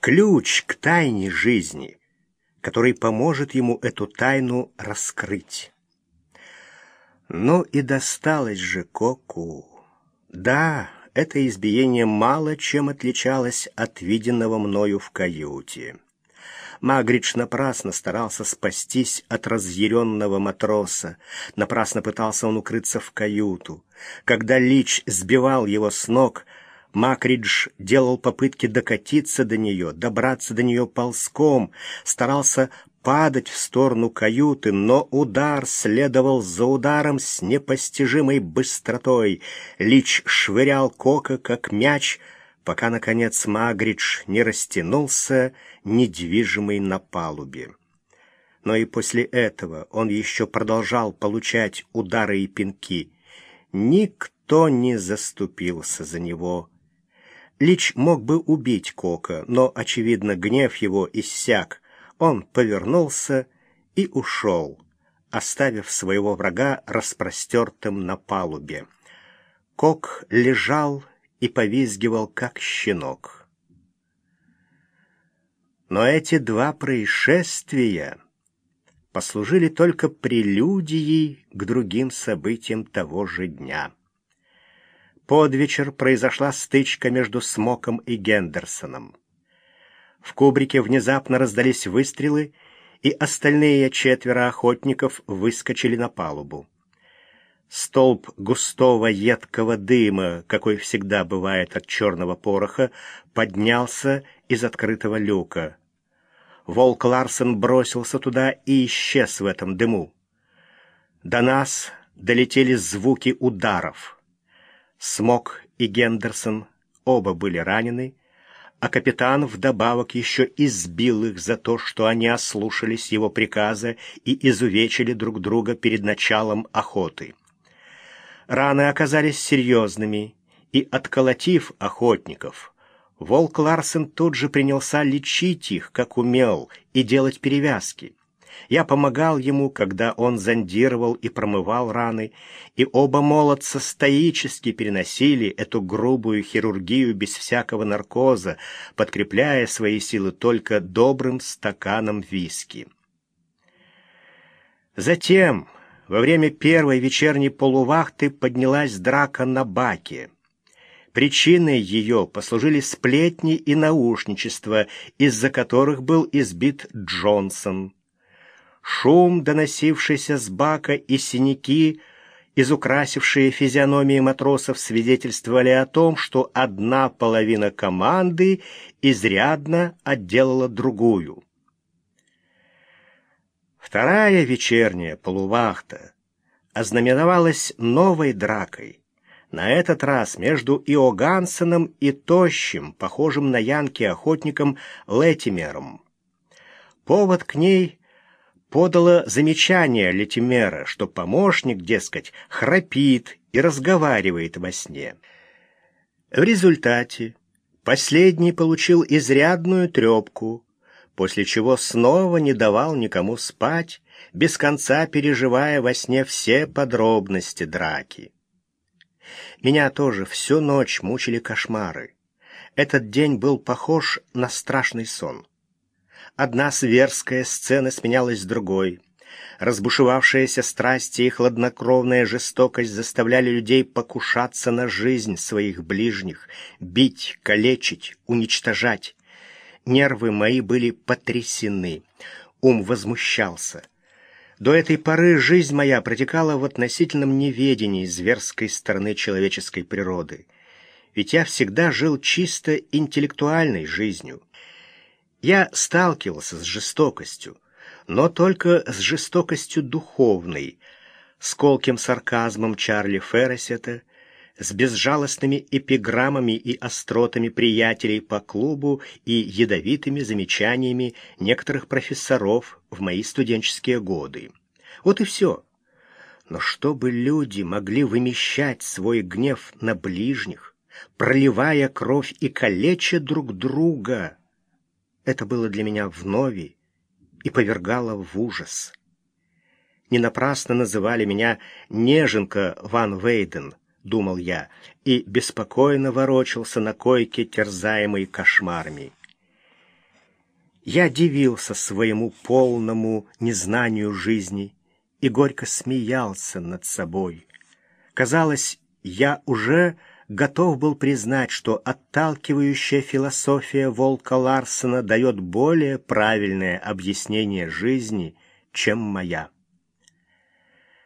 ключ к тайне жизни, который поможет ему эту тайну раскрыть. Ну и досталось же Коку. Да, это избиение мало чем отличалось от виденного мною в каюте. Магридж напрасно старался спастись от разъяренного матроса. Напрасно пытался он укрыться в каюту. Когда Лич сбивал его с ног, Макридж делал попытки докатиться до нее, добраться до нее ползком, старался падать в сторону каюты, но удар следовал за ударом с непостижимой быстротой. Лич швырял Кока, как мяч, пока, наконец, Магридж не растянулся, недвижимый на палубе. Но и после этого он еще продолжал получать удары и пинки. Никто не заступился за него. Лич мог бы убить Кока, но, очевидно, гнев его иссяк. Он повернулся и ушел, оставив своего врага распростертым на палубе. Кок лежал и повизгивал, как щенок. Но эти два происшествия послужили только прелюдией к другим событиям того же дня. Под вечер произошла стычка между Смоком и Гендерсоном. В кубрике внезапно раздались выстрелы, и остальные четверо охотников выскочили на палубу. Столб густого едкого дыма, какой всегда бывает от черного пороха, поднялся из открытого люка. Волк Ларсен бросился туда и исчез в этом дыму. До нас долетели звуки ударов. Смок и Гендерсон оба были ранены, а капитан вдобавок еще избил их за то, что они ослушались его приказа и изувечили друг друга перед началом охоты. Раны оказались серьезными, и, отколотив охотников, волк Ларсен тут же принялся лечить их, как умел, и делать перевязки. Я помогал ему, когда он зондировал и промывал раны, и оба молодца стоически переносили эту грубую хирургию без всякого наркоза, подкрепляя свои силы только добрым стаканом виски. Затем, во время первой вечерней полувахты, поднялась драка на баке. Причиной ее послужили сплетни и наушничество, из-за которых был избит Джонсон. Шум, доносившийся с бака, и синяки, изукрасившие физиономии матросов, свидетельствовали о том, что одна половина команды изрядно отделала другую. Вторая вечерняя полувахта ознаменовалась новой дракой, на этот раз между Иогансеном и тощим, похожим на янки охотником Летимером. Повод к ней подало замечание Летимера, что помощник, дескать, храпит и разговаривает во сне. В результате последний получил изрядную трепку, после чего снова не давал никому спать, без конца переживая во сне все подробности драки. Меня тоже всю ночь мучили кошмары. Этот день был похож на страшный сон. Одна сверская сцена сменялась другой. Разбушевавшиеся страсти и хладнокровная жестокость заставляли людей покушаться на жизнь своих ближних, бить, калечить, уничтожать. Нервы мои были потрясены, ум возмущался. До этой поры жизнь моя протекала в относительном неведении зверской стороны человеческой природы. Ведь я всегда жил чисто интеллектуальной жизнью. Я сталкивался с жестокостью, но только с жестокостью духовной, с колким сарказмом Чарли Ферресета, с безжалостными эпиграммами и остротами приятелей по клубу и ядовитыми замечаниями некоторых профессоров в мои студенческие годы. Вот и все. Но чтобы люди могли вымещать свой гнев на ближних, проливая кровь и калеча друг друга — это было для меня вновь и повергало в ужас. Не напрасно называли меня «неженка Ван Вейден», — думал я, и беспокойно ворочался на койке, терзаемый кошмарами. Я дивился своему полному незнанию жизни и горько смеялся над собой. Казалось, я уже готов был признать, что отталкивающая философия Волка Ларсена дает более правильное объяснение жизни, чем моя.